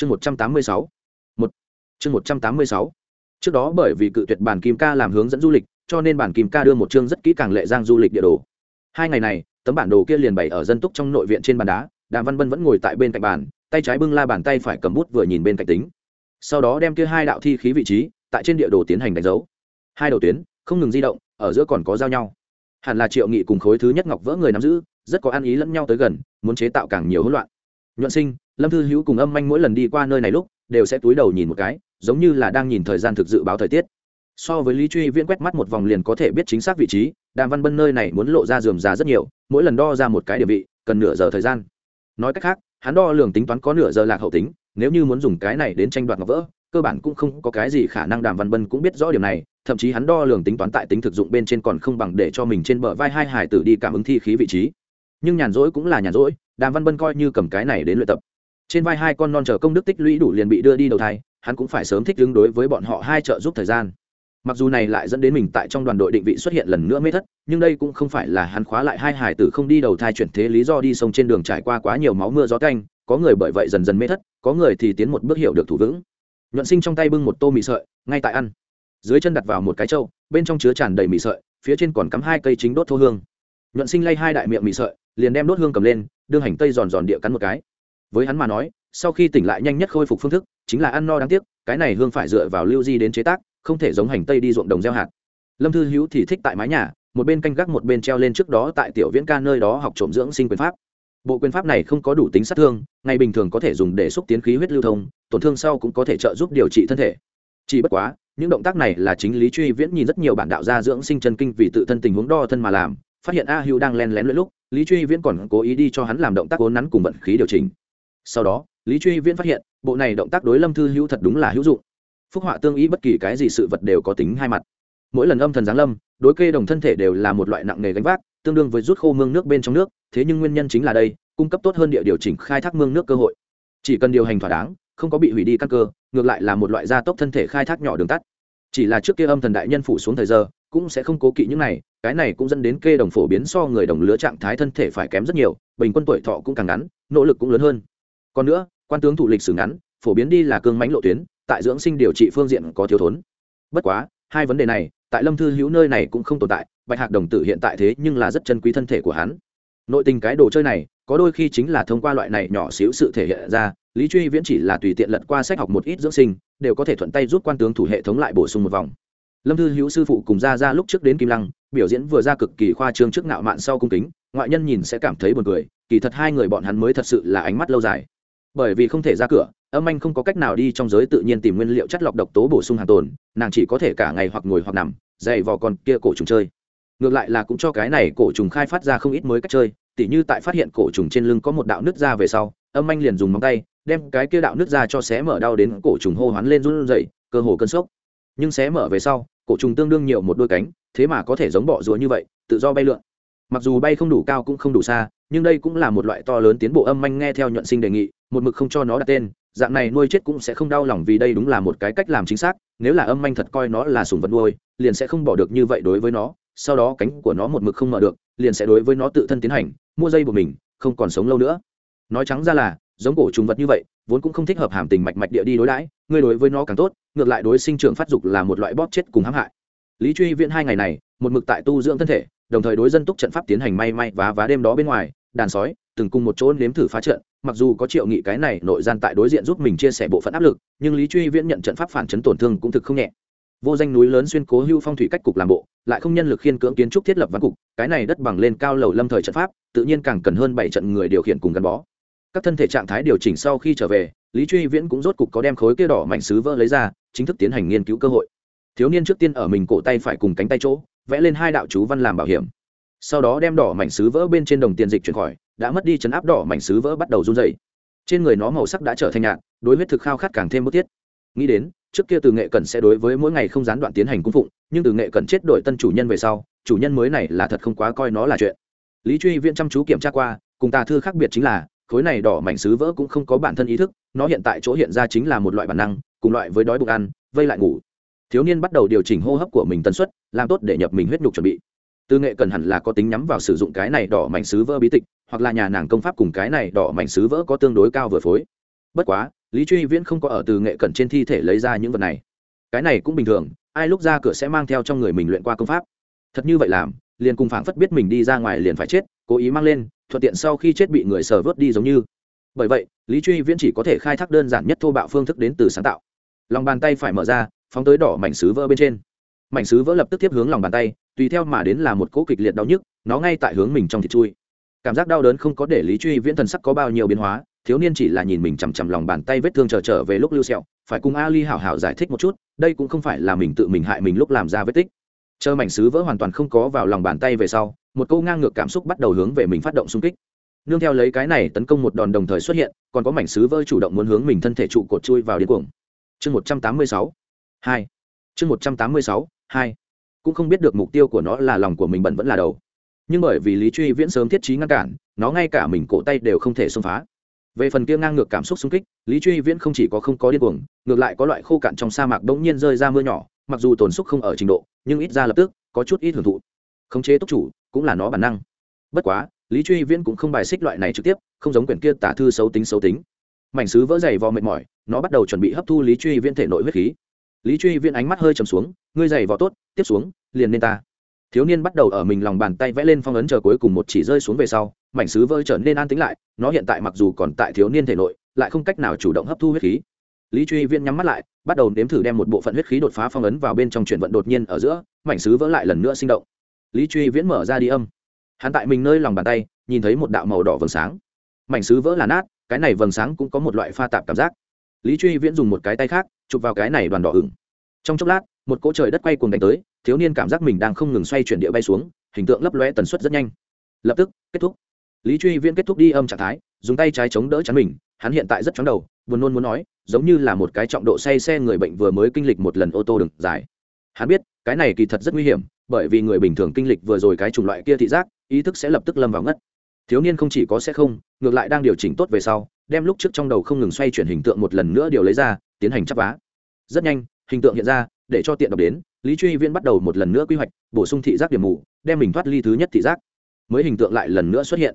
chương một trăm tám mươi sáu. Một. Chương một trăm tám mươi sáu. Trước đó bởi vì cự tuyệt bản kim ca làm hướng dẫn du lịch, cho nên bản kim ca đưa một chương rất kỹ càng lệ giang du lịch địa đồ. Hai ngày này, tấm bản đồ kia liền bày ở dân túc trong nội viện trên bàn đá, đàm văn bân vẫn ngồi tại bên cạnh bàn, tay trái bưng la bàn tay phải cầm bút vừa nhìn bên cạnh tính. Sau đó đem kia hai đạo thi khí vị trí, tại trên địa đồ tiến hành đánh dấu. Hai đầu tuyến, không ngừng di động, ở giữa còn có giao nhau. Hẳn là triệu nghị cùng khối thứ nhất ngọc vỡ người nắm giữ, rất có ăn ý lẫn nhau tới gần, muốn chế tạo càng nhiều hỗn loạn. Nhuận sinh lâm thư hữu cùng âm manh mỗi lần đi qua nơi này lúc, đều sẽ túi đầu nhìn một cái, giống như là đang nhìn thời gian thực dự báo thời tiết. So với lý truy viễn quét mắt một vòng liền có thể biết chính xác vị trí, đàm văn bân nơi này muốn lộ ra dườm già rất nhiều, mỗi lần đo ra một cái địa vị, cần nửa giờ thời gian. Nói cách khác, hắn đo lường tính toán có nửa giờ lạc hậu tính, nếu như muốn dùng cái này đến tranh đoạt ngọc vỡ, cơ bản cũng không có cái gì khả năng đàm văn bân cũng biết rõ điều này, thậm chí hắn đo lường tính toán tại tính thực dụng bên trên còn không bằng để cho mình trên bờ vai hai hải tử đi cảm ứng thi khí vị trí. Nhưng nhàn rỗi cũng là nhàn rỗi, đàm văn bân coi như cầm cái này đến luyện tập trên vai hai con non chờ công đức tích lũy đủ liền bị đưa đi đầu thai, hắn cũng phải sớm thích ứng đối với bọn họ hai trợ giúp thời gian. Mặc dù này lại dẫn đến mình tại trong đoàn đội định vị xuất hiện lần nữa mê thất, nhưng đây cũng không phải là hắn khóa lại hai hải tử không đi đầu thai chuyển thế lý do đi sông trên đường trải qua quá nhiều máu mưa gió canh có người bởi vậy dần dần mê thất, có người thì tiến một bước hiểu được thủ vững. Nhuận sinh trong tay bưng một tô mì sợi, ngay tại ăn. Dưới chân đặt vào một cái trâu, bên trong chứa tràn đầy mì sợi, phía trên còn cắm hai cây chính đốt thô hương. Nhuận sinh lay hai đại miệng mì sợi, liền đem đốt hương cầm lên, đương hành tây giòn giòn địa cắn một cái với hắn mà nói, sau khi tỉnh lại nhanh nhất khôi phục phương thức, chính là ăn no đáng tiếc, cái này hương phải dựa vào lưu di đến chế tác, không thể giống hành tây đi ruộng đồng gieo hạt. Lâm thư hữu thì thích tại mái nhà, một bên canh gác một bên treo lên trước đó tại tiểu viễn ca nơi đó học trộm dưỡng sinh quyền pháp. Bộ quyền pháp này không có đủ tính sát thương, ngày bình thường có thể dùng để xúc tiến khí huyết lưu thông, tổn thương sau cũng có thể trợ giúp điều trị thân thể. Chỉ bất quá, những động tác này là chính lý truy viễn nhìn rất nhiều bản đạo gia dưỡng sinh chân kinh vì tự thân tình huống đo thân mà làm, phát hiện a hữu đang len lén lẫn lúc, lý truy viễn còn cố ý đi cho hắn làm động tác cố nắn cùng vận khí điều chỉnh sau đó, lý truy viễn phát hiện, bộ này động tác đối lâm thư hữu thật đúng là hữu dụng. Phúc họa tương ý bất kỳ cái gì sự vật đều có tính hai mặt. Mỗi lần âm thần giáng lâm, đối kê đồng thân thể đều là một loại nặng nề gánh vác, tương đương với rút khô mương nước bên trong nước, thế nhưng nguyên nhân chính là đây, cung cấp tốt hơn địa điều chỉnh khai thác mương nước cơ hội. Chỉ cần điều hành thỏa đáng, không có bị hủy đi căn cơ, ngược lại là một loại gia tốc thân thể khai thác nhỏ đường tắt. Chỉ là trước kia âm thần đại nhân phủ xuống thời giờ, cũng sẽ không cố kỵ những này, cái này cũng dẫn đến kê đồng phổ biến so người đồng lứa trạng thái thân thể phải kém rất nhiều, bình quân tuổi thọ cũng càng ngắn, nỗ lực cũng lớn hơn còn nữa, quan tướng thủ lịch sử ngắn, phổ biến đi là cương mãnh lộ tuyến, tại dưỡng sinh điều trị phương diện có thiếu thốn. Bất quá, hai vấn đề này, tại lâm thư hữu nơi này cũng không tồn tại, bạch hạc đồng tử hiện tại thế nhưng là rất chân quý thân thể của hắn. Nội tình cái đồ chơi này, có đôi khi chính là thông qua loại này nhỏ xíu sự thể hiện ra, lý truy viễn chỉ là tùy tiện lật qua sách học một ít dưỡng sinh, đều có thể thuận tay giúp quan tướng thủ hệ thống lại bổ sung một vòng. Lâm thư hữu sư phụ cùng ra ra lúc trước đến kim lăng, biểu diễn vừa ra cực kỳ khoa trương trước ngạo mạn sau cung kính, ngoại nhân nhìn sẽ cảm thấy buồn cười, kỳ thật hai người bọn hắn mới thật sự là ánh mắt lâu dài bởi vì không thể ra cửa, âm anh không có cách nào đi trong giới tự nhiên tìm nguyên liệu chất lọc độc tố bổ sung hàng tồn, nàng chỉ có thể cả ngày hoặc ngồi hoặc nằm, dày vò con kia cổ trùng chơi. Ngược lại là cũng cho cái này cổ trùng khai phát ra không ít mới cách chơi, tỉ như tại phát hiện cổ trùng trên lưng có một đạo nứt ra về sau, âm anh liền dùng móng tay, đem cái kia đạo nứt ra cho xé mở đau đến cổ trùng hô hoán lên run rẩy, cơ hồ cơn sốc. Nhưng xé mở về sau, cổ trùng tương đương nhiều một đôi cánh, thế mà có thể giống bọ rùa như vậy, tự do bay lượn mặc dù bay không đủ cao cũng không đủ xa, nhưng đây cũng là một loại to lớn tiến bộ âm anh nghe theo nhuận sinh đề nghị, một mực không cho nó đặt tên, dạng này nuôi chết cũng sẽ không đau lòng vì đây đúng là một cái cách làm chính xác, nếu là âm anh thật coi nó là sùng vật nuôi, liền sẽ không bỏ được như vậy đối với nó, sau đó cánh của nó một mực không mở được, liền sẽ đối với nó tự thân tiến hành, mua dây của mình, không còn sống lâu nữa. Nói trắng ra là, giống cổ trùng vật như vậy, vốn cũng không thích hợp hàm tình mạch mạch địa đi đối đãi, người đối với nó càng tốt, ngược lại đối sinh trưởng phát dục là một loại bóp chết cùng hãm hại. Lý truy viện hai ngày này một mực tại tu dưỡng thân thể, đồng thời đối dân túc trận pháp tiến hành may may và vá đêm đó bên ngoài, đàn sói, từng cùng một chỗ nếm thử phá trận, mặc dù có triệu nghị cái này nội gian tại đối diện giúp mình chia sẻ bộ phận áp lực, nhưng lý truy viễn nhận trận pháp phản chấn tổn thương cũng thực không nhẹ. Vô danh núi lớn xuyên cố hưu phong thủy cách cục làm bộ, lại không nhân lực khiên cưỡng kiến trúc thiết lập văn cục, cái này đất bằng lên cao lầu lâm thời trận pháp, tự nhiên càng cần hơn bảy trận người điều khiển cùng gắn bó. Các thân thể trạng thái điều chỉnh sau khi trở về, lý truy viễn cũng rốt cục có đem khối kia đỏ mảnh sứ vỡ lấy ra, chính thức tiến hành nghiên cứu cơ hội. Thiếu niên trước tiên ở mình cổ tay phải cùng cánh tay chỗ vẽ lên hai đạo chú văn làm bảo hiểm. Sau đó đem đỏ mảnh sứ vỡ bên trên đồng tiền dịch chuyển khỏi, đã mất đi chấn áp đỏ mảnh sứ vỡ bắt đầu run dày trên người nó màu sắc đã trở thành nhạt, đối huyết thực khao khát càng thêm bức thiết. Nghĩ đến, trước kia từ nghệ Cần sẽ đối với mỗi ngày không gián đoạn tiến hành cung phụng, nhưng từ nghệ Cần chết đổi tân chủ nhân về sau, chủ nhân mới này là thật không quá coi nó là chuyện. Lý truy viện chăm chú kiểm tra qua, cùng tà thư khác biệt chính là, khối này đỏ mảnh sứ vỡ cũng không có bản thân ý thức, nó hiện tại chỗ hiện ra chính là một loại bản năng, cùng loại với đói bụng ăn, vây lại ngủ thiếu niên bắt đầu điều chỉnh hô hấp của mình tần suất, làm tốt để nhập mình huyết nhục chuẩn bị. Từ nghệ cần hẳn là có tính nhắm vào sử dụng cái này đỏ mảnh sứ vỡ bí tịch, hoặc là nhà nàng công pháp cùng cái này đỏ mảnh sứ vỡ có tương đối cao vừa phối. Bất quá, lý truy viễn không có ở từ nghệ cẩn trên thi thể lấy ra những vật này. Cái này cũng bình thường, ai lúc ra cửa sẽ mang theo trong người mình luyện qua công pháp. Thật như vậy làm, liền cùng phảng phất biết mình đi ra ngoài liền phải chết, cố ý mang lên, thuận tiện sau khi chết bị người sờ vớt đi giống như. Bởi vậy, lý truy viễn chỉ có thể khai thác đơn giản nhất thô bạo phương thức đến từ sáng tạo. Lòng bàn tay phải mở ra phóng tới đỏ mảnh sứ vỡ bên trên. Mảnh sứ vỡ lập tức tiếp hướng lòng bàn tay, tùy theo mà đến là một cỗ kịch liệt đau nhức, nó ngay tại hướng mình trong thịt chui. Cảm giác đau đớn không có để lý truy viễn thần sắc có bao nhiêu biến hóa, thiếu niên chỉ là nhìn mình chằm chằm lòng bàn tay vết thương trở trở về lúc lưu sẹo, phải cùng ali hảo hảo giải thích một chút, đây cũng không phải là mình tự mình hại mình lúc làm ra vết tích. Chờ mảnh sứ vỡ hoàn toàn không có vào lòng bàn tay về sau, một câu ngang ngược cảm xúc bắt đầu hướng về mình phát động xung kích. Nương theo lấy cái này tấn công một đòn đồng thời xuất hiện, còn có mảnh sứ vỡ chủ động muốn hướng mình thân thể trụ cột chui vào điên cuồng. Chương một trăm tám mươi sáu hai. Chương một trăm tám mươi sáu, hai. Cũng không biết được mục tiêu của nó là lòng của mình bận vẫn là đầu. Nhưng bởi vì lý truy viễn sớm thiết trí ngăn cản, nó ngay cả mình cổ tay đều không thể xông phá. Về phần kia ngang ngược cảm xúc xung kích, lý truy viễn không chỉ có không có điên cuồng, ngược lại có loại khô cạn trong sa mạc bỗng nhiên rơi ra mưa nhỏ, mặc dù tổn xúc không ở trình độ, nhưng ít ra lập tức, có chút ít hưởng thụ. Khống chế túc chủ, cũng là nó bản năng. Bất quá, lý truy viễn cũng không bài xích loại này trực tiếp, không giống quyển kia tả thư xấu tính xấu tính. Mảnh sứ vỡ dày vò mệt mỏi, nó bắt đầu chuẩn bị hấp thu lý truy viễn thể nội huyết khí lý truy viễn ánh mắt hơi trầm xuống, ngươi dày vò tốt, tiếp xuống, liền nên ta. Thiếu niên bắt đầu ở mình lòng bàn tay vẽ lên phong ấn chờ cuối cùng một chỉ rơi xuống về sau, mảnh sứ vỡ trở nên an tính lại, nó hiện tại mặc dù còn tại thiếu niên thể nội, lại không cách nào chủ động hấp thu huyết khí. Lý truy viễn nhắm mắt lại, bắt đầu nếm thử đem một bộ phận huyết khí đột phá phong ấn vào bên trong chuyển vận đột nhiên ở giữa, mảnh sứ vỡ lại lần nữa sinh động. Lý truy viễn mở ra đi âm. Hắn tại mình nơi lòng bàn tay, nhìn thấy một đạo màu đỏ vầng sáng. Mảnh sứ vỡ là nát, cái này vầng sáng cũng có một loại pha tạp cảm giác lý truy viễn dùng một cái tay khác, chụp vào cái này đoàn đỏ ửng. Trong chốc lát, một cỗ trời đất quay cuồng đánh tới, thiếu niên cảm giác mình đang không ngừng xoay chuyển địa bay xuống, hình tượng lấp lóe tần suất rất nhanh. Lập tức, kết thúc. Lý truy viễn kết thúc đi âm trạng thái, dùng tay trái chống đỡ chắn mình, hắn hiện tại rất chóng đầu, buồn nôn muốn nói, giống như là một cái trọng độ say xe người bệnh vừa mới kinh lịch một lần ô tô đường dài. Hắn biết, cái này kỳ thật rất nguy hiểm, bởi vì người bình thường kinh lịch vừa rồi cái chủng loại kia thị giác, ý thức sẽ lập tức lâm vào ngất. Thiếu niên không chỉ có sẽ không, ngược lại đang điều chỉnh tốt về sau đem lúc trước trong đầu không ngừng xoay chuyển hình tượng một lần nữa điều lấy ra, tiến hành chắp vá. Rất nhanh, hình tượng hiện ra, để cho tiện đọc đến, lý truy viễn bắt đầu một lần nữa quy hoạch, bổ sung thị giác điểm mù, đem mình thoát ly thứ nhất thị giác. Mới hình tượng lại lần nữa xuất hiện.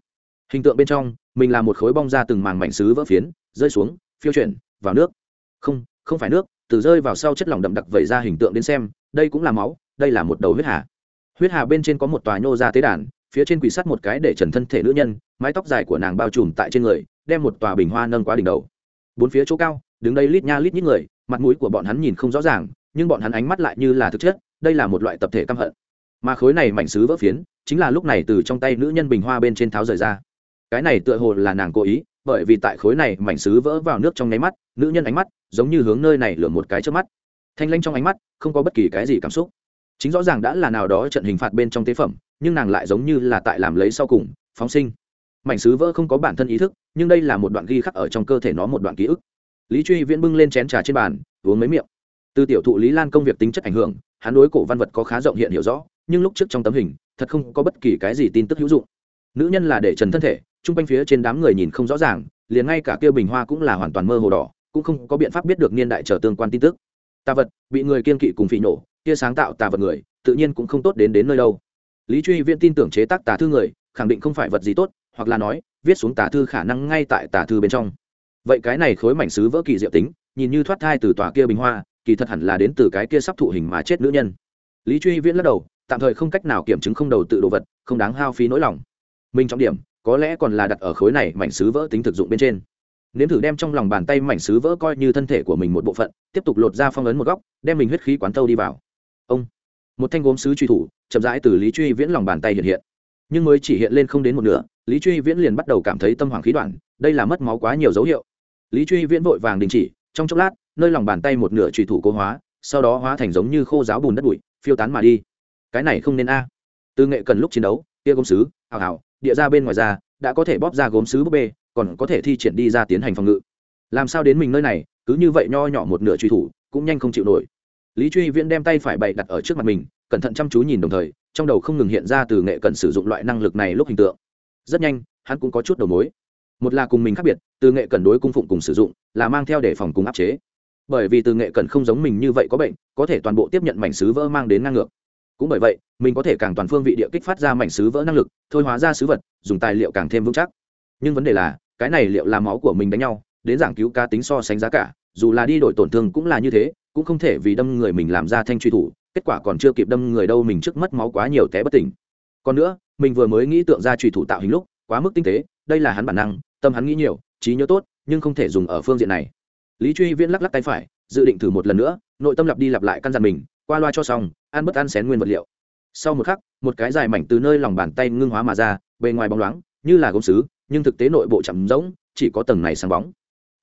Hình tượng bên trong, mình là một khối bong ra từng màng mảnh xứ vỡ phiến, rơi xuống, phiêu chuyển, vào nước. Không không phải nước, từ rơi vào sau chất lỏng đậm đặc vẩy ra hình tượng đến xem, đây cũng là máu, đây là một đầu huyết hà. Huyết hà bên trên có một tòa nhô ra tế đàn, phía trên quỷ sắt một cái để trần thân thể nữ nhân, mái tóc dài của nàng bao trùm tại trên người đem một tòa bình hoa nâng qua đỉnh đầu. Bốn phía chỗ cao, đứng đây lít nha lít những người, mặt mũi của bọn hắn nhìn không rõ ràng, nhưng bọn hắn ánh mắt lại như là thực chất, đây là một loại tập thể căm hận. Mà khối này mảnh sứ vỡ phiến, chính là lúc này từ trong tay nữ nhân bình hoa bên trên tháo rời ra. Cái này tựa hồ là nàng cố ý, bởi vì tại khối này mảnh sứ vỡ vào nước trong nháy mắt, nữ nhân ánh mắt giống như hướng nơi này lửa một cái trước mắt. Thanh lanh trong ánh mắt, không có bất kỳ cái gì cảm xúc. Chính rõ ràng đã là nào đó trận hình phạt bên trong tế phẩm, nhưng nàng lại giống như là tại làm lấy sau cùng, phóng sinh mảnh sứ vỡ không có bản thân ý thức, nhưng đây là một đoạn ghi khắc ở trong cơ thể nó một đoạn ký ức. Lý truy viễn bưng lên chén trà trên bàn, uống mấy miệng. Từ tiểu thụ lý lan công việc tính chất ảnh hưởng, hắn đối cổ văn vật có khá rộng hiện hiểu rõ, nhưng lúc trước trong tấm hình, thật không có bất kỳ cái gì tin tức hữu dụng. Nữ nhân là để trần thân thể, chung quanh phía trên đám người nhìn không rõ ràng, liền ngay cả kia bình hoa cũng là hoàn toàn mơ hồ đỏ, cũng không có biện pháp biết được niên đại trở tương quan tin tức. Tà vật, bị người kiên kỵ cùng phỉ nổ kia sáng tạo tà vật người, tự nhiên cũng không tốt đến đến nơi đâu. Lý truy viễn tin tưởng chế tác tà thư người, khẳng định không phải vật gì tốt hoặc là nói, viết xuống tà thư khả năng ngay tại tà thư bên trong. Vậy cái này khối mảnh sứ vỡ kỳ diệu tính, nhìn như thoát thai từ tòa kia bình hoa, kỳ thật hẳn là đến từ cái kia sắp thụ hình mà chết nữ nhân. Lý truy viễn lắc đầu, tạm thời không cách nào kiểm chứng không đầu tự đồ vật, không đáng hao phí nỗi lòng. Mình trọng điểm, có lẽ còn là đặt ở khối này mảnh sứ vỡ tính thực dụng bên trên. Nếm thử đem trong lòng bàn tay mảnh sứ vỡ coi như thân thể của mình một bộ phận, tiếp tục lột ra phong ấn một góc, đem mình huyết khí quán tâu đi vào. Ông, một thanh gốm sứ truy thủ, chậm rãi từ lý truy viễn lòng bàn tay hiện hiện nhưng mới chỉ hiện lên không đến một nửa, lý truy viễn liền bắt đầu cảm thấy tâm hoàng khí đoạn, đây là mất máu quá nhiều dấu hiệu. Lý truy viễn vội vàng đình chỉ, trong chốc lát, nơi lòng bàn tay một nửa truy thủ cố hóa, sau đó hóa thành giống như khô giáo bùn đất bụi, phiêu tán mà đi. Cái này không nên a. Tư nghệ cần lúc chiến đấu tia gốm sứ, hào hào, địa ra bên ngoài ra, đã có thể bóp ra gốm sứ búp bê, còn có thể thi triển đi ra tiến hành phòng ngự. Làm sao đến mình nơi này, cứ như vậy nho nhỏ một nửa truy thủ, cũng nhanh không chịu nổi. Lý truy viễn đem tay phải bậy đặt ở trước mặt mình, cẩn thận chăm chú nhìn đồng thời trong đầu không ngừng hiện ra từ nghệ cần sử dụng loại năng lực này lúc hình tượng. Rất nhanh, hắn cũng có chút đầu mối. Một là cùng mình khác biệt, từ nghệ cần đối cung phụng cùng sử dụng, là mang theo để phòng cùng áp chế. Bởi vì từ nghệ cần không giống mình như vậy có bệnh, có thể toàn bộ tiếp nhận mảnh sứ vỡ mang đến ngang ngược. Cũng bởi vậy, mình có thể càng toàn phương vị địa kích phát ra mảnh sứ vỡ năng lực, thôi hóa ra sứ vật, dùng tài liệu càng thêm vững chắc. Nhưng vấn đề là, cái này liệu là máu của mình đánh nhau, đến giảng cứu cá tính so sánh giá cả, dù là đi đổi tổn thương cũng là như thế, cũng không thể vì đâm người mình làm ra thanh truy thủ kết quả còn chưa kịp đâm người đâu mình trước mất máu quá nhiều té bất tỉnh. Còn nữa, mình vừa mới nghĩ tượng ra truy thủ tạo hình lúc, quá mức tinh tế, đây là hắn bản năng, tâm hắn nghĩ nhiều, trí nhớ tốt, nhưng không thể dùng ở phương diện này. Lý truy viễn lắc lắc tay phải, dự định thử một lần nữa, nội tâm lặp đi lặp lại căn dặn mình, qua loa cho xong, ăn bất ăn xén nguyên vật liệu. Sau một khắc, một cái dài mảnh từ nơi lòng bàn tay ngưng hóa mà ra, bề ngoài bóng loáng, như là gốm xứ nhưng thực tế nội bộ chậm rỗng, chỉ có tầng này sáng bóng.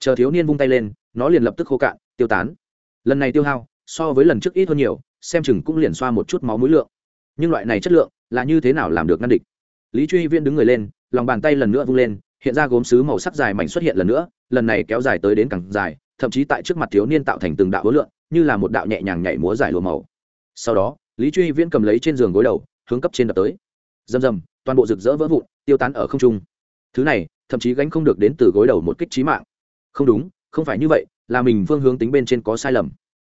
Chờ thiếu niên vung tay lên, nó liền lập tức khô cạn, tiêu tán. Lần này tiêu hao, so với lần trước ít hơn nhiều xem chừng cũng liền xoa một chút máu mũi lượng. Nhưng loại này chất lượng là như thế nào làm được ngăn địch? Lý truy viễn đứng người lên, lòng bàn tay lần nữa vung lên, hiện ra gốm sứ màu sắc dài mảnh xuất hiện lần nữa, lần này kéo dài tới đến càng dài, thậm chí tại trước mặt thiếu niên tạo thành từng đạo hối lượng, như là một đạo nhẹ nhàng nhảy múa dài lùa màu. Sau đó, lý truy viễn cầm lấy trên giường gối đầu, hướng cấp trên đập tới. Rầm rầm, toàn bộ rực rỡ vỡ vụn, tiêu tán ở không trung. Thứ này, thậm chí gánh không được đến từ gối đầu một kích trí mạng. Không đúng, không phải như vậy, là mình phương hướng tính bên trên có sai lầm.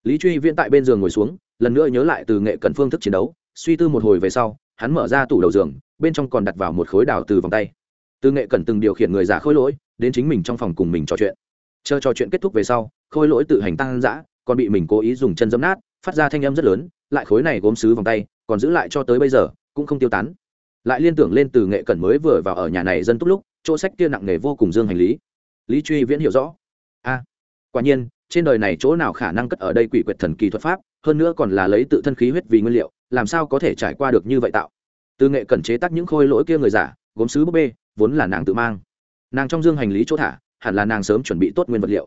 Lý truy viễn tại bên giường ngồi xuống lần nữa nhớ lại từ nghệ cận phương thức chiến đấu, suy tư một hồi về sau, hắn mở ra tủ đầu giường, bên trong còn đặt vào một khối đào từ vòng tay. Từ nghệ cần từng điều khiển người giả khôi lỗi, đến chính mình trong phòng cùng mình trò chuyện. Chờ trò chuyện kết thúc về sau, khôi lỗi tự hành tăng giã còn bị mình cố ý dùng chân dấm nát, phát ra thanh âm rất lớn, lại khối này gốm xứ vòng tay, còn giữ lại cho tới bây giờ, cũng không tiêu tán. Lại liên tưởng lên từ nghệ cẩn mới vừa vào ở nhà này dân túc lúc, chỗ sách kia nặng nghề vô cùng dương hành lý. Lý truy viễn hiểu rõ. A quả nhiên, trên đời này chỗ nào khả năng cất ở đây quỷ quyệt thần kỳ thuật pháp hơn nữa còn là lấy tự thân khí huyết vì nguyên liệu, làm sao có thể trải qua được như vậy tạo? Từ nghệ cần chế tác những khôi lỗi kia người giả, gốm sứ búp bê, vốn là nàng tự mang. Nàng trong dương hành lý chỗ thả, hẳn là nàng sớm chuẩn bị tốt nguyên vật liệu.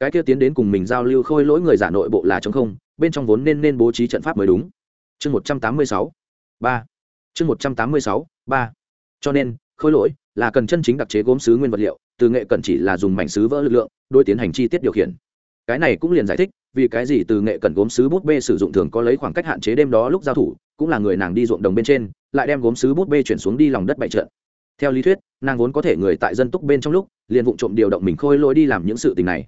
Cái kia tiến đến cùng mình giao lưu khôi lỗi người giả nội bộ là chống không, bên trong vốn nên nên bố trí trận pháp mới đúng. Chương một trăm tám mươi sáu, ba. Chương một trăm tám mươi sáu, ba. Cho nên, khôi lỗi là cần chân chính đặc chế gốm sứ nguyên vật liệu từ nghệ cần chỉ là dùng mảnh sứ vỡ lực lượng đôi tiến hành chi tiết điều khiển cái này cũng liền giải thích, vì cái gì từ nghệ cần gốm sứ bút bê sử dụng thường có lấy khoảng cách hạn chế đêm đó lúc giao thủ, cũng là người nàng đi ruộng đồng bên trên, lại đem gốm sứ bút bê chuyển xuống đi lòng đất bại trận. Theo lý thuyết, nàng vốn có thể người tại dân túc bên trong lúc, liền vụ trộm điều động mình khôi lỗi đi làm những sự tình này.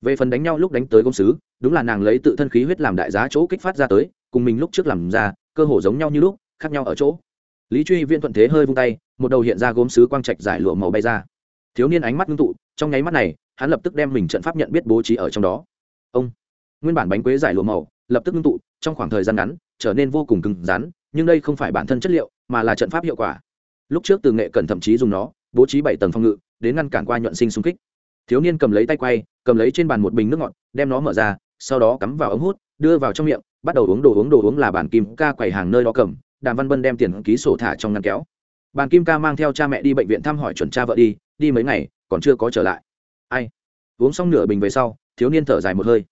Về phần đánh nhau lúc đánh tới gốm sứ đúng là nàng lấy tự thân khí huyết làm đại giá chỗ kích phát ra tới, cùng mình lúc trước làm ra, cơ hồ giống nhau như lúc, khác nhau ở chỗ. Lý truy viên thuận thế hơi vung tay, một đầu hiện ra gốm sứ quang trạch giải lụa màu bay ra. Thiếu niên ánh mắt ngưng tụ, trong nháy mắt này hắn lập tức đem mình trận pháp nhận biết bố trí ở trong đó. Ông, nguyên bản bánh quế giải lụa màu, lập tức ngưng tụ, trong khoảng thời gian ngắn, trở nên vô cùng cứng rắn, nhưng đây không phải bản thân chất liệu, mà là trận pháp hiệu quả. Lúc trước từ nghệ cần thậm chí dùng nó, bố trí bảy tầng phòng ngự, đến ngăn cản qua nhuận sinh xung kích. Thiếu niên cầm lấy tay quay, cầm lấy trên bàn một bình nước ngọt, đem nó mở ra, sau đó cắm vào ống hút, đưa vào trong miệng, bắt đầu uống đồ uống đồ uống là bản kim ca quầy hàng nơi đó cầm, đàm văn bân đem tiền ký sổ thả trong ngăn kéo. Bàn kim ca mang theo cha mẹ đi bệnh viện thăm hỏi chuẩn cha vợ đi đi mấy ngày, còn chưa có trở lại ai? Uống xong nửa bình về sau, thiếu niên thở dài một hơi.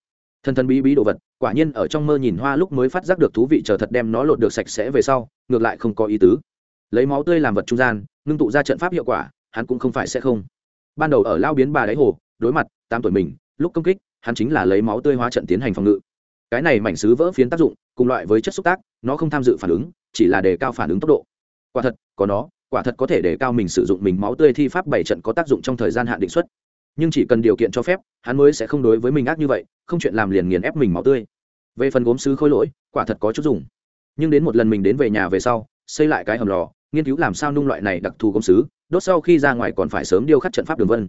Thân thân bí bí đồ vật, quả nhiên ở trong mơ nhìn hoa lúc mới phát giác được thú vị chờ thật đem nó lột được sạch sẽ về sau, ngược lại không có ý tứ. Lấy máu tươi làm vật trung gian, ngưng tụ ra trận pháp hiệu quả, hắn cũng không phải sẽ không. Ban đầu ở lao biến bà đáy hồ, đối mặt tám tuổi mình, lúc công kích, hắn chính là lấy máu tươi hóa trận tiến hành phòng ngự. Cái này mảnh sứ vỡ phiến tác dụng, cùng loại với chất xúc tác, nó không tham dự phản ứng, chỉ là đề cao phản ứng tốc độ. Quả thật, có nó, quả thật có thể đề cao mình sử dụng mình máu tươi thi pháp bảy trận có tác dụng trong thời gian hạn định xuất nhưng chỉ cần điều kiện cho phép, hắn mới sẽ không đối với mình ác như vậy, không chuyện làm liền nghiền ép mình máu tươi. Về phần gốm sứ khôi lỗi, quả thật có chút dùng. Nhưng đến một lần mình đến về nhà về sau, xây lại cái hầm lò, nghiên cứu làm sao nung loại này đặc thù gốm sứ đốt sau khi ra ngoài còn phải sớm điêu khắc trận pháp đường vân.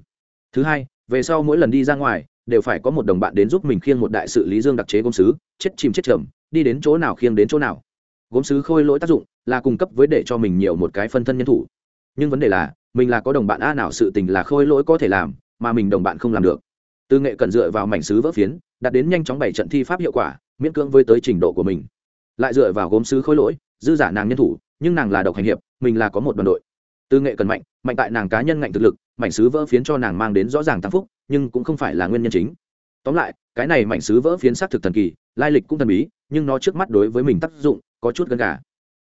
Thứ hai, về sau mỗi lần đi ra ngoài, đều phải có một đồng bạn đến giúp mình khiêng một đại sự lý dương đặc chế gốm sứ chết chìm chết trầm đi đến chỗ nào khiêng đến chỗ nào. Gốm sứ khôi lỗi tác dụng là cung cấp với để cho mình nhiều một cái phân thân nhân thủ. Nhưng vấn đề là, mình là có đồng bạn a nào sự tình là khôi lỗi có thể làm mà mình đồng bạn không làm được. Tư nghệ cần dựa vào mảnh sứ vỡ phiến, đạt đến nhanh chóng bảy trận thi pháp hiệu quả, miễn cưỡng với tới trình độ của mình. Lại dựa vào gốm sứ khôi lỗi, dư giả nàng nhân thủ, nhưng nàng là độc hành hiệp, mình là có một đoàn đội. Tư nghệ cần mạnh mạnh tại nàng cá nhân ngạnh thực lực, mảnh sứ vỡ phiến cho nàng mang đến rõ ràng tăng phúc, nhưng cũng không phải là nguyên nhân chính. Tóm lại, cái này mảnh sứ vỡ phiến xác thực thần kỳ, lai lịch cũng thần bí, nhưng nó trước mắt đối với mình tác dụng có chút gần gà.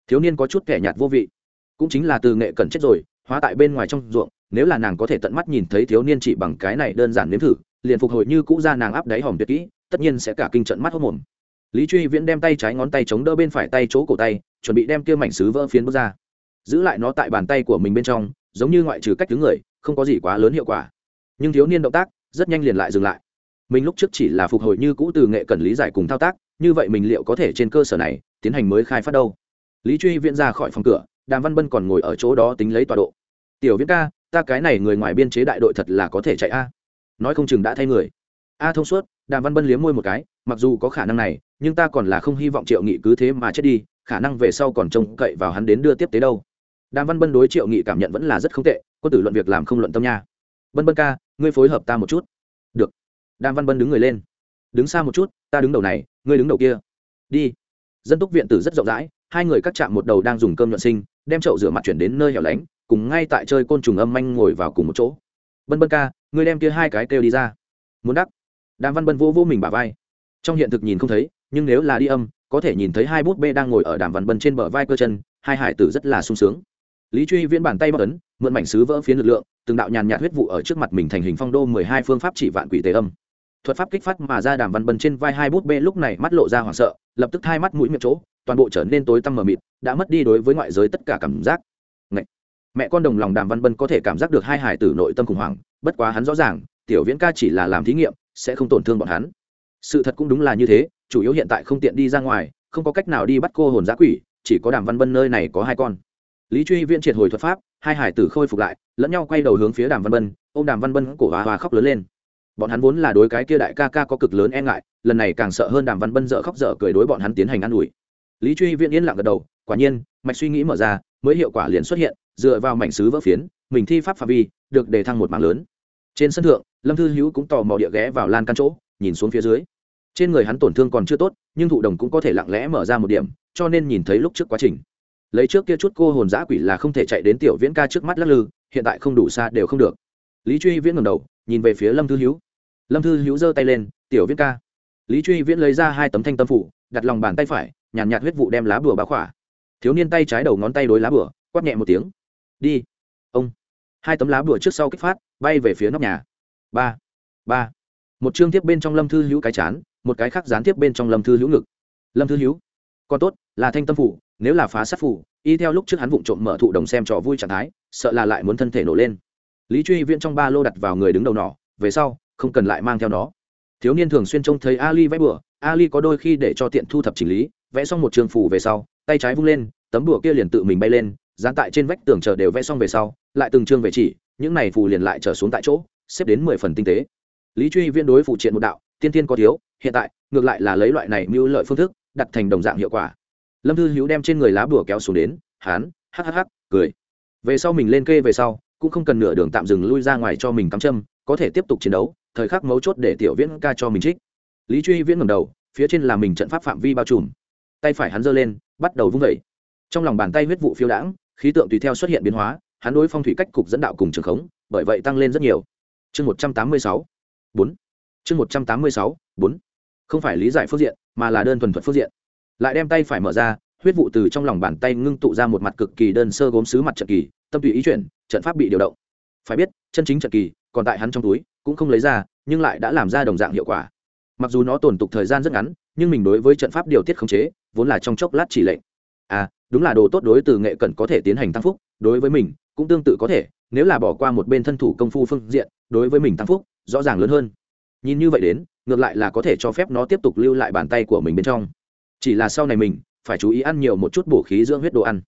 Thiếu niên có chút kẻ nhạt vô vị. Cũng chính là từ nghệ cần chết rồi, hóa tại bên ngoài trong ruộng nếu là nàng có thể tận mắt nhìn thấy thiếu niên chỉ bằng cái này đơn giản nếm thử, liền phục hồi như cũ ra nàng áp đáy hòm tuyệt kỹ, tất nhiên sẽ cả kinh trận mắt hốc mồm. Lý truy viễn đem tay trái ngón tay chống đỡ bên phải tay chỗ cổ tay, chuẩn bị đem kia mảnh sứ vỡ phiến bước ra. Giữ lại nó tại bàn tay của mình bên trong, giống như ngoại trừ cách thứ người, không có gì quá lớn hiệu quả. Nhưng thiếu niên động tác rất nhanh liền lại dừng lại. Mình lúc trước chỉ là phục hồi như cũ từ nghệ cần lý giải cùng thao tác, như vậy mình liệu có thể trên cơ sở này tiến hành mới khai phát đâu? Lý truy viễn ra khỏi phòng cửa, đàm văn bân còn ngồi ở chỗ đó tính lấy tọa độ. Tiểu viễn ca ta cái này người ngoài biên chế đại đội thật là có thể chạy a. Nói không chừng đã thay người. A thông suốt, đàm văn bân liếm môi một cái, mặc dù có khả năng này, nhưng ta còn là không hy vọng triệu nghị cứ thế mà chết đi, khả năng về sau còn trông cậy vào hắn đến đưa tiếp tế đâu. Đàm văn bân đối triệu nghị cảm nhận vẫn là rất không tệ, quân tử luận việc làm không luận tâm nha. Bân bân ca, ngươi phối hợp ta một chút. Được. Đàm văn bân đứng người lên. Đứng xa một chút, ta đứng đầu này, ngươi đứng đầu kia. Đi. Dân túc viện tử rất rộng rãi, hai người cắt chạm một đầu đang dùng cơm nhuận sinh, đem chậu rửa mặt chuyển đến nơi hẻo lánh cùng ngay tại chơi côn trùng âm manh ngồi vào cùng một chỗ. Bân bân ca, ngươi đem kia hai cái kêu đi ra. Muốn đắc. Đàm văn bân vô vô mình bả vai. Trong hiện thực nhìn không thấy, nhưng nếu là đi âm, có thể nhìn thấy hai bút bê đang ngồi ở đàm văn bân trên bờ vai cơ chân, hai hải tử rất là sung sướng. Lý truy viễn bàn tay bất ấn, mượn mảnh sứ vỡ phiến lực lượng, từng đạo nhàn nhạt huyết vụ ở trước mặt mình thành hình phong đô mười hai phương pháp chỉ vạn quỷ tế âm. Thuật pháp kích phát mà ra đàm văn bân trên vai hai bút bê lúc này mắt lộ ra hoảng sợ, lập tức hai mắt mũi miệng chỗ, toàn bộ trở nên tối tăm mờ mịt, đã mất đi đối với ngoại giới tất cả cảm giác mẹ con đồng lòng đàm văn bân có thể cảm giác được hai hải tử nội tâm khủng hoảng, bất quá hắn rõ ràng, tiểu viễn ca chỉ là làm thí nghiệm, sẽ không tổn thương bọn hắn. Sự thật cũng đúng là như thế, chủ yếu hiện tại không tiện đi ra ngoài, không có cách nào đi bắt cô hồn giã quỷ, chỉ có đàm văn bân nơi này có hai con. Lý truy viễn triệt hồi thuật pháp, hai hải tử khôi phục lại, lẫn nhau quay đầu hướng phía đàm văn bân ô m đàm văn bân cổ hòa hòa khóc lớn lên. Bọn hắn vốn là đối cái kia đại ca ca có cực lớn e ngại, lần này càng sợ hơn đàm văn bân dợ khóc dở cười đối bọn hắn tiến hành ă n ủi. Lý truy viễn yên lặng gật đầu, quả nhiên, mạch suy nghĩ mở ra, mới hiệu quả liền xuất hiện dựa vào mảnh sứ vỡ phiến mình thi pháp phạm vi được đề thăng một mạng lớn. Trên sân thượng lâm thư hữu cũng tò mò địa ghé vào lan căn chỗ nhìn xuống phía dưới. Trên người hắn tổn thương còn chưa tốt nhưng thụ đồng cũng có thể lặng lẽ mở ra một điểm cho nên nhìn thấy lúc trước quá trình. Lấy trước kia chút cô hồn giã quỷ là không thể chạy đến tiểu viễn ca trước mắt lắc lư hiện tại không đủ xa đều không được. Lý truy viễn ngầm đầu nhìn về phía lâm thư hữu. Lâm thư hữu giơ tay lên tiểu viễn ca. Lý truy viễn lấy ra hai tấm thanh tâm phủ đặt lòng bàn tay phải nhàn nhạt, nhạt huyết vụ đem lá bùa bá khỏa. Thiếu niên tay trái đầu ngón tay đối lá bùa quát nhẹ một tiếng đi. Ông. Hai tấm lá bùa trước sau kích phát, bay về phía nóc nhà. Ba. Ba. Một chương tiếp bên trong lâm thư hữu cái chán, một cái khác gián tiếp bên trong lâm thư hữu ngực. Lâm thư hữu. Còn tốt, là thanh tâm phủ, nếu là phá sát phủ, y theo lúc trước hắn vụng trộm mở thụ đồng xem trò vui trạng thái, sợ là lại muốn thân thể nổ lên. Lý truy viễn trong ba lô đặt vào người đứng đầu nỏ, về sau, không cần lại mang theo nó. Thiếu niên thường xuyên trông thấy ali vẽ bừa, ali có đôi khi để cho tiện thu thập chỉnh lý, vẽ xong một trường phủ về sau, tay trái vung lên, tấm bửa kia liền tự mình bay lên dán tại trên vách tường chờ đều vẽ xong về sau, lại từng chương về chỉ, những này phù liền lại trở xuống tại chỗ, xếp đến mười phần tinh tế. Lý truy viên đối phụ triện một đạo, tiên tiên có thiếu, hiện tại, ngược lại là lấy loại này mưu lợi phương thức, đặt thành đồng dạng hiệu quả. Lâm thư hữu đem trên người lá bùa kéo xuống đến, hán hhh cười. Về sau mình lên kê về sau, cũng không cần nửa đường tạm dừng lui ra ngoài cho mình cắm châm, có thể tiếp tục chiến đấu, thời khắc mấu chốt để tiểu viễn ca cho mình trích. Lý truy viễn ngầm đầu, phía trên là mình trận pháp phạm vi bao trùm. Tay phải hắn giơ lên, bắt đầu vung vẩy trong lòng bàn tay huyết vụ phiêu đãng khí tượng tùy theo xuất hiện biến hóa, hắn đối phong thủy cách cục dẫn đạo cùng trường khống, bởi vậy tăng lên rất nhiều. Chương một trăm tám mươi sáu, bốn. Chương một trăm tám mươi sáu, bốn. Không phải lý giải phương diện, mà là đơn thuần thuật phương diện. Lại đem tay phải mở ra, huyết vụ từ trong lòng bàn tay ngưng tụ ra một mặt cực kỳ đơn sơ gốm xứ mặt trận kỳ, tâm tùy ý chuyển, trận pháp bị điều động. Phải biết, chân chính trận kỳ, còn tại hắn trong túi, cũng không lấy ra, nhưng lại đã làm ra đồng dạng hiệu quả. Mặc dù nó tồn tục thời gian rất ngắn, nhưng mình đối với trận pháp điều tiết khống chế, vốn là trong chốc lát chỉ lệnh à đúng là đồ tốt đối từ nghệ cần có thể tiến hành tăng phúc, đối với mình cũng tương tự có thể, nếu là bỏ qua một bên thân thủ công phu phương diện, đối với mình tăng phúc, rõ ràng lớn hơn. Nhìn như vậy đến, ngược lại là có thể cho phép nó tiếp tục lưu lại bàn tay của mình bên trong. Chỉ là sau này mình phải chú ý ăn nhiều một chút bổ khí dưỡng huyết đồ ăn.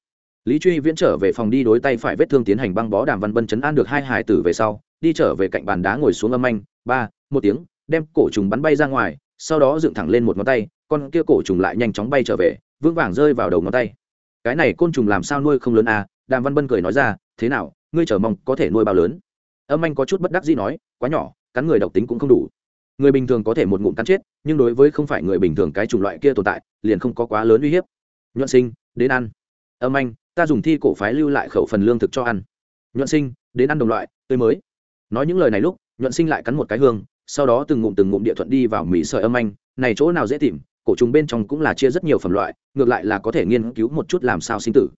Lý truy viễn trở về phòng đi đối tay phải vết thương tiến hành băng bó đàm văn bân chấn an được hai hải tử về sau, đi trở về cạnh bàn đá ngồi xuống âm anh ba, một tiếng, đem cổ trùng bắn bay ra ngoài, sau đó dựng thẳng lên một ngón tay, con kia cổ trùng lại nhanh chóng bay trở về vững vàng rơi vào đầu ngón tay. Cái này côn trùng làm sao nuôi không lớn à? Đàm văn bân cười nói ra, thế nào, ngươi chờ mong có thể nuôi bao lớn? Âm anh có chút bất đắc dĩ nói, quá nhỏ, cắn người độc tính cũng không đủ. Người bình thường có thể một ngụm cắn chết, nhưng đối với không phải người bình thường cái chủng loại kia tồn tại, liền không có quá lớn uy hiếp. Nhuận sinh, đến ăn. Âm anh, ta dùng thi cổ phái lưu lại khẩu phần lương thực cho ăn. Nhuận sinh, đến ăn đồng loại, tươi mới. Nói những lời này lúc, nhuận sinh lại cắn một cái hương, sau đó từng ngụm từng ngụm địa thuận đi vào mỹ sợi âm anh, này chỗ nào dễ tìm cổ trùng bên trong cũng là chia rất nhiều phẩm loại, ngược lại là có thể nghiên cứu một chút làm sao sinh tử.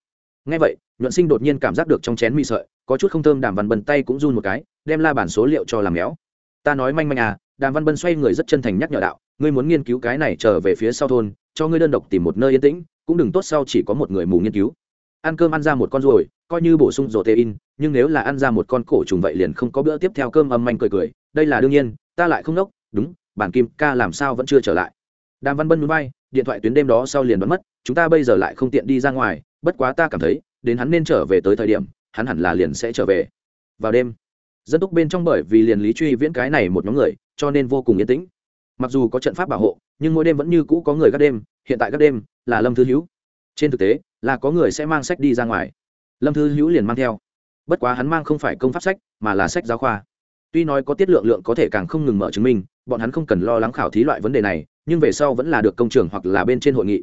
Ngay vậy, nhuận sinh đột nhiên cảm giác được trong chén mì sợi, có chút không thơm, đàm văn bần tay cũng run một cái, đem la bản số liệu cho làm méo. Ta nói manh manh à đàm văn bân xoay người rất chân thành nhắc nhở đạo, ngươi muốn nghiên cứu cái này trở về phía sau thôn, cho ngươi đơn độc tìm một nơi yên tĩnh, cũng đừng tốt sau chỉ có một người mù nghiên cứu. Ăn cơm ăn ra một con ruồi, coi như bổ sung protein, nhưng nếu là ăn ra một con cổ trùng vậy liền không có bữa tiếp theo. Cơm âm manh cười cười, đây là đương nhiên, ta lại không nốc đúng, bản kim ca làm sao vẫn chưa trở lại đàm văn bân núi bay điện thoại tuyến đêm đó sau liền đoán mất, chúng ta bây giờ lại không tiện đi ra ngoài, bất quá ta cảm thấy, đến hắn nên trở về tới thời điểm, hắn hẳn là liền sẽ trở về. Vào đêm, dân túc bên trong bởi vì liền lý truy viễn cái này một nhóm người, cho nên vô cùng yên tĩnh. Mặc dù có trận pháp bảo hộ, nhưng mỗi đêm vẫn như cũ có người các đêm, hiện tại các đêm là lâm thư hữu. Trên thực tế, là có người sẽ mang sách đi ra ngoài. Lâm thư hữu liền mang theo. Bất quá hắn mang không phải công pháp sách, mà là sách giáo khoa. Tuy nói có tiết lượng lượng có thể càng không ngừng mở chứng minh, bọn hắn không cần lo lắng khảo thí loại vấn đề này nhưng về sau vẫn là được công trường hoặc là bên trên hội nghị.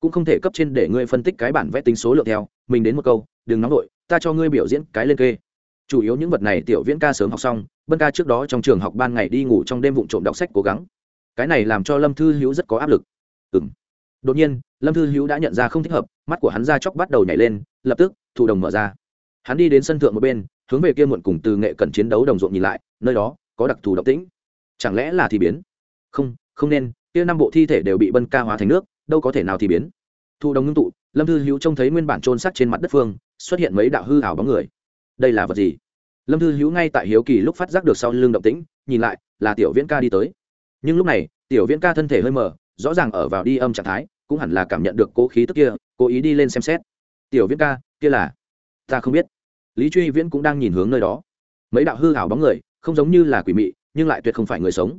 Cũng không thể cấp trên để ngươi phân tích cái bản vẽ tính số lượng theo, mình đến một câu, đừng nóng vội, ta cho ngươi biểu diễn cái lên kê. Chủ yếu những vật này tiểu viễn ca sớm học xong, bân ca trước đó trong trường học ban ngày đi ngủ trong đêm vụng trộm đọc sách cố gắng. Cái này làm cho lâm thư hữu rất có áp lực. Ừ m đột nhiên, lâm thư hữu đã nhận ra không thích hợp, mắt của hắn ra chóc bắt đầu nhảy lên, lập tức, thủ đồng mở ra. Hắn đi đến sân thượng một bên, hướng về kia muộn cùng từ nghệ cận chiến đấu đồng ruộng nhìn lại, nơi đó có đặc thù độc tĩnh. Chẳng lẽ là thì biến? Không không nên kia năm bộ thi thể đều bị bân ca hóa thành nước, đâu có thể nào thì biến. Thu đồng ngưng tụ, lâm thư hữu trông thấy nguyên bản trôn sắc trên mặt đất phương, xuất hiện mấy đạo hư hảo bóng người. Đây là vật gì? Lâm thư hữu ngay tại hiếu kỳ lúc phát giác được sau lưng động tĩnh, nhìn lại, là tiểu viễn ca đi tới. Nhưng lúc này, tiểu viễn ca thân thể hơi mờ, rõ ràng ở vào đi âm trạng thái, cũng hẳn là cảm nhận được cố khí tức kia, cố ý đi lên xem xét. Tiểu viễn ca, kia là? Ta không biết. Lý truy viễn cũng đang nhìn hướng nơi đó. Mấy đạo hư hảo bóng người, không giống như là quỷ mị, nhưng lại tuyệt không phải người sống.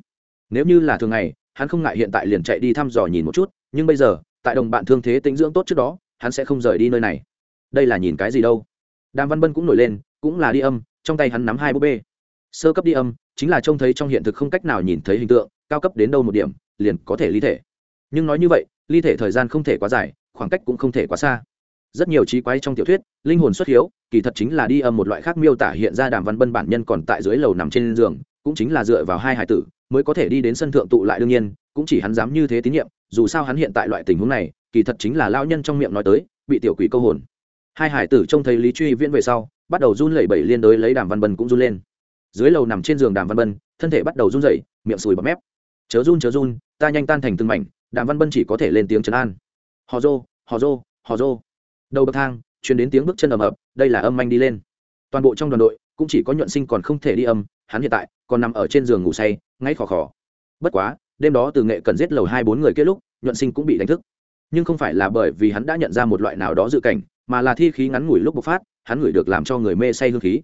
Nếu như là thường ngày hắn không ngại hiện tại liền chạy đi thăm dò nhìn một chút, nhưng bây giờ, tại đồng bạn thương thế tính dưỡng tốt trước đó, hắn sẽ không rời đi nơi này. Đây là nhìn cái gì đâu? Đàm văn bân cũng nổi lên, cũng là đi âm, trong tay hắn nắm hai búp bê. Sơ cấp đi âm, chính là trông thấy trong hiện thực không cách nào nhìn thấy hình tượng, cao cấp đến đâu một điểm, liền có thể ly thể. Nhưng nói như vậy, ly thể thời gian không thể quá dài, khoảng cách cũng không thể quá xa. Rất nhiều trí quái trong tiểu thuyết, linh hồn xuất hiếu, kỳ thật chính là đi âm một loại khác miêu tả hiện ra đàm văn bân bản nhân còn tại dưới lầu nằm trên giường cũng chính là dựa vào hai hải tử, mới có thể đi đến sân thượng tụ lại đương nhiên, cũng chỉ hắn dám như thế tín nhiệm, dù sao hắn hiện tại loại tình huống này, kỳ thật chính là lao nhân trong miệng nói tới, bị tiểu quỷ câu hồn. Hai hải tử trông thấy lý truy viễn về sau, bắt đầu run lẩy bẩy liên đối lấy đàm văn bân cũng run lên. Dưới lầu nằm trên giường đàm văn bân, thân thể bắt đầu run rẩy, miệng sùi bọt mép. Chớ run chớ run, ta nhanh tan thành từng mảnh, đàm văn bân chỉ có thể lên tiếng trấn an. Hò rô hò rô hò rô. Đầu bậc thang chuyển đến tiếng bước chân ầm ập đây là âm anh đi lên. Toàn bộ trong đoàn đội cũng chỉ có nhuận sinh còn không thể đi âm, hắn hiện tại còn nằm ở trên giường ngủ say, ngáy khò khò. Bất quá, đêm đó từ nghệ cần giết lầu hai bốn người kết lúc, nhuận sinh cũng bị đánh thức. Nhưng không phải là bởi vì hắn đã nhận ra một loại nào đó dự cảnh, mà là thi khí ngắn ngủi lúc bộc phát, hắn ngửi được làm cho người mê say hương khí.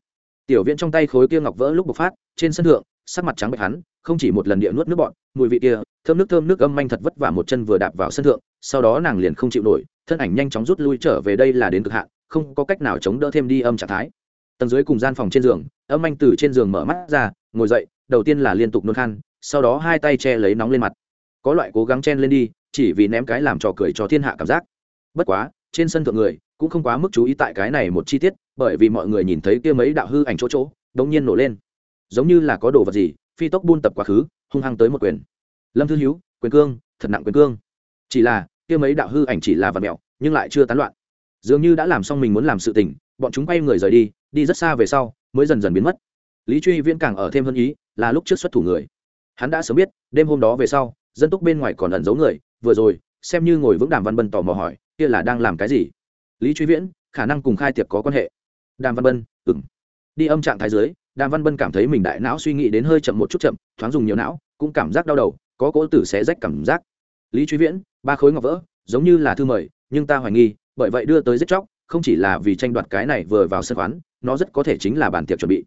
Tiểu viện trong tay khối kia ngọc vỡ lúc bộc phát, trên sân thượng, sắc mặt trắng bệch hắn, không chỉ một lần địa nuốt nước bọn mùi vị kia, thơm nước thơm nước âm manh thật vất vả một chân vừa đạp vào sân thượng, sau đó nàng liền không chịu nổi, thân ảnh nhanh chóng rút lui trở về đây là đến cực hạn, không có cách nào chống đỡ thêm đi âm trạng thái tầng dưới cùng gian phòng trên giường, âm anh từ trên giường mở mắt ra, ngồi dậy, đầu tiên là liên tục nôn khan, sau đó hai tay che lấy nóng lên mặt. Có loại cố gắng chen lên đi, chỉ vì ném cái làm trò cười cho thiên hạ cảm giác. Bất quá, trên sân thượng người, cũng không quá mức chú ý tại cái này một chi tiết, bởi vì mọi người nhìn thấy kia mấy đạo hư ảnh chỗ chỗ, đống nhiên nổ lên. Giống như là có đồ vật gì, phi tốc buôn tập quá khứ, hung hăng tới một quyền. Lâm thư hiếu, quyền cương, thật nặng quyền cương. Chỉ là, kia mấy đạo hư ảnh chỉ là vật mẹo, nhưng lại chưa tán loạn. Dường như đã làm xong mình muốn làm sự tình, bọn chúng quay người rời đi đi rất xa về sau, mới dần dần biến mất. Lý truy viễn càng ở thêm hơn ý, là lúc trước xuất thủ người. Hắn đã sớm biết, đêm hôm đó về sau, dân túc bên ngoài còn ẩn giấu người, vừa rồi, xem như ngồi vững đàm văn bân tò mò hỏi, kia là đang làm cái gì? Lý truy viễn, khả năng cùng khai tiệc có quan hệ. Đàm văn bân ừng đi âm trạng thái dưới, đàm văn bân cảm thấy mình đại não suy nghĩ đến hơi chậm một chút chậm, thoáng dùng nhiều não, cũng cảm giác đau đầu, có cỗ tử sẽ rách cảm giác. Lý truy viễn, ba khối ngọc vỡ, giống như là thư mời, nhưng ta hoài nghi, bởi vậy đưa tới giết chóc không chỉ là vì tranh đoạt cái này vừa vào sân khoán, nó rất có thể chính là bàn tiệc chuẩn bị.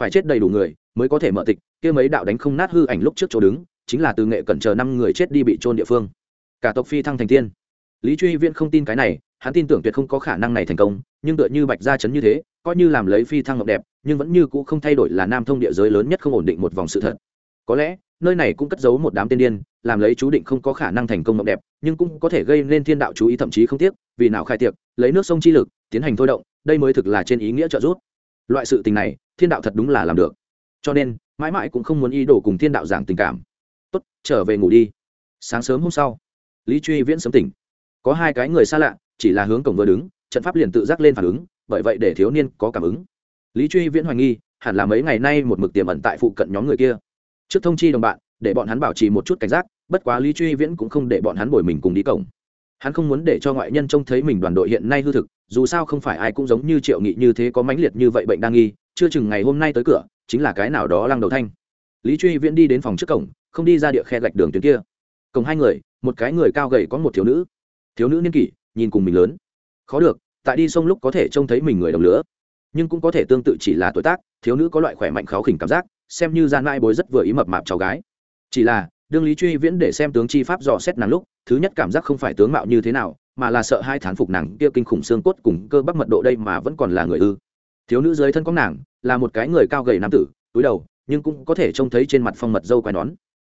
Phải chết đầy đủ người mới có thể mở tịch, kia mấy đạo đánh không nát hư ảnh lúc trước chỗ đứng, chính là từ nghệ cẩn chờ năm người chết đi bị trôn địa phương. Cả tộc phi thăng thành tiên. Lý truy viễn không tin cái này, hắn tin tưởng tuyệt không có khả năng này thành công, nhưng tựa như bạch gia chấn như thế, coi như làm lấy phi thăng ngọc đẹp, nhưng vẫn như cũ không thay đổi là nam thông địa giới lớn nhất không ổn định một vòng sự thật. Có lẽ, nơi này cũng cất giấu một đám tiên điên làm lấy chú định không có khả năng thành công mộng đẹp, nhưng cũng có thể gây nên thiên đạo chú ý thậm chí không tiếc, vì nào khai tiệc, lấy nước sông chi lực, tiến hành thôi động, đây mới thực là trên ý nghĩa trợ giúp. Loại sự tình này, thiên đạo thật đúng là làm được. Cho nên, mãi mãi cũng không muốn ý đồ cùng thiên đạo giảng tình cảm. Tốt, trở về ngủ đi. Sáng sớm hôm sau, lý truy viễn sớm tỉnh. Có hai cái người xa lạ, chỉ là hướng cổng vừa đứng, trận pháp liền tự giác lên phản ứng, bởi vậy để thiếu niên có cảm ứng. Lý truy viễn hoài nghi, hẳn là mấy ngày nay một mực tiềm ẩn tại phụ cận nhóm người kia. Trước thông chi đồng bạn để bọn hắn bảo trì một chút cảnh giác, bất quá lý truy viễn cũng không để bọn hắn bồi mình cùng đi cổng. Hắn không muốn để cho ngoại nhân trông thấy mình đoàn đội hiện nay hư thực, dù sao không phải ai cũng giống như triệu nghị như thế có mãnh liệt như vậy bệnh đang nghi, chưa chừng ngày hôm nay tới cửa, chính là cái nào đó lăng đầu thanh. Lý truy viễn đi đến phòng trước cổng, không đi ra địa khe gạch đường tuyến kia. Cổng hai người, một cái người cao gầy có một thiếu nữ. Thiếu nữ niên kỷ, nhìn cùng mình lớn. Khó được, tại đi sông lúc có thể trông thấy mình người đồng lứa nhưng cũng có thể tương tự chỉ là tuổi tác, thiếu nữ có loại khỏe mạnh kháo khỉnh cảm giác, xem như gian mai bối rất vừa ý mập mạp cháu gái chỉ là, đương lý truy viễn để xem tướng chi pháp dò xét nàng lúc, thứ nhất cảm giác không phải tướng mạo như thế nào, mà là sợ hai thán phục nàng kia kinh khủng xương cốt cùng cơ bắp mật độ đây mà vẫn còn là người ư. Thiếu nữ dưới thân có nàng, là một cái người cao gầy nam tử, túi đầu, nhưng cũng có thể trông thấy trên mặt phong mật dâu quai nón.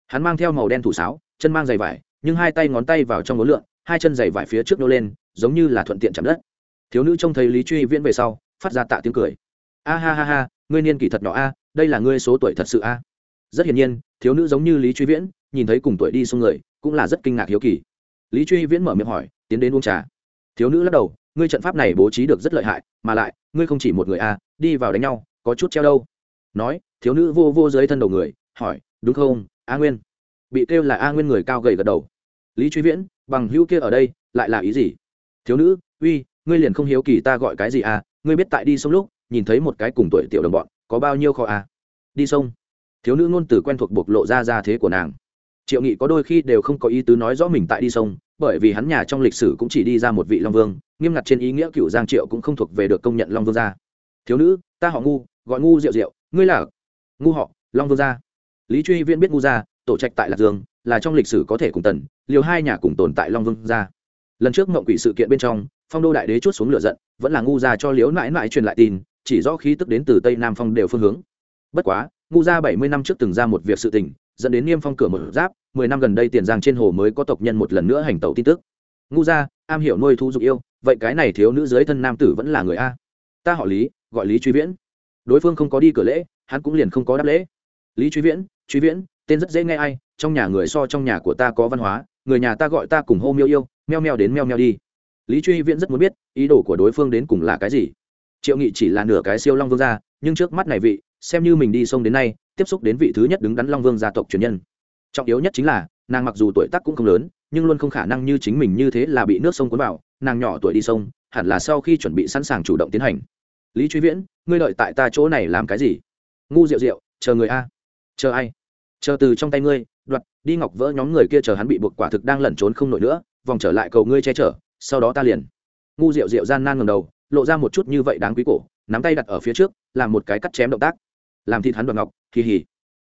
Hắn mang theo màu đen thủ sáo, chân mang giày vải, nhưng hai tay ngón tay vào trong ngón lượn, hai chân giày vải phía trước nô lên, giống như là thuận tiện chạm đất. Thiếu nữ trông thấy lý truy viễn về sau, phát ra tạ tiếng cười. A ha ha ha, ngươi niên kỷ thật nhỏ a, đây là ngươi số tuổi thật sự a rất hiển nhiên, thiếu nữ giống như lý truy viễn, nhìn thấy cùng tuổi đi xung người, cũng là rất kinh ngạc hiếu kỳ. Lý truy viễn mở miệng hỏi, tiến đến uống trà. Thiếu nữ lắc đầu, ngươi trận pháp này bố trí được rất lợi hại, mà lại, ngươi không chỉ một người a đi vào đánh nhau, có chút treo đâu. Nói, thiếu nữ vô vô dưới thân đầu người, hỏi, đúng không, a nguyên? Bị kêu là a nguyên người cao gầy gật đầu. Lý truy viễn, bằng hữu kia ở đây, lại là ý gì? Thiếu nữ, uy, ngươi liền không hiếu kỳ ta gọi cái gì à ngươi biết tại đi sông lúc, nhìn thấy một cái cùng tuổi tiểu đồng bọn, có bao nhiêu kho à? Đi sông thiếu nữ ngôn từ quen thuộc bộc lộ ra ra thế của nàng. Triệu nghị có đôi khi đều không có ý tứ nói rõ mình tại đi sông, bởi vì hắn nhà trong lịch sử cũng chỉ đi ra một vị long vương, nghiêm ngặt trên ý nghĩa cựu giang triệu cũng không thuộc về được công nhận long vương gia. Thiếu nữ, ta họ ngu, gọi ngu rượu rượu ngươi là ngu họ, long vương gia. Lý truy viễn biết ngu gia, tổ trạch tại lạc dương, là trong lịch sử có thể cùng tần, liều hai nhà cùng tồn tại long vương gia. Lần trước mộng quỷ sự kiện bên trong, phong đô đại đế chút xuống lửa giận, vẫn là ngu gia cho liếu mãi mãi truyền lại tin, chỉ do khí tức đến từ tây nam phong đều phương hướng bất quá, ngu gia bảy mươi năm trước từng ra một việc sự tình, dẫn đến niêm phong cửa một giáp, mười năm gần đây tiền giang trên hồ mới có tộc nhân một lần nữa hành tẩu tin tức. Ngu gia, am hiểu nuôi thu dục yêu, vậy cái này thiếu nữ dưới thân nam tử vẫn là người a. Ta họ lý, gọi lý truy viễn. Đối phương không có đi cửa lễ, hắn cũng liền không có đáp lễ. Lý truy viễn truy viễn, tên rất dễ nghe ai, trong nhà người so trong nhà của ta có văn hóa, người nhà ta gọi ta cùng hô miêu yêu, meo meo đến meo meo đi. Lý truy viễn rất muốn biết ý đồ của đối phương đến cùng là cái gì. Triệu nghị chỉ là nửa cái siêu long vương gia, nhưng trước mắt này vị xem như mình đi sông đến nay, tiếp xúc đến vị thứ nhất đứng đắn long vương gia tộc truyền nhân. Trọng yếu nhất chính là, nàng mặc dù tuổi tác cũng không lớn, nhưng luôn không khả năng như chính mình như thế là bị nước sông cuốn vào, nàng nhỏ tuổi đi sông, hẳn là sau khi chuẩn bị sẵn sàng chủ động tiến hành. Lý truy viễn, ngươi đợi tại ta chỗ này làm cái gì? Ngu rượu rượu chờ người a. Chờ ai? Chờ từ trong tay ngươi, đoạt, đi ngọc vỡ nhóm người kia chờ hắn bị buộc quả thực đang lẩn trốn không nổi nữa, vòng trở lại cầu ngươi che chở, sau đó ta liền. Ngu rượu rượu gian nan ngầm đầu, lộ ra một chút như vậy đáng quý cổ, nắm tay đặt ở phía trước, làm một cái cắt chém động tác làm thịt hắn đoạt ngọc kỳ hỉ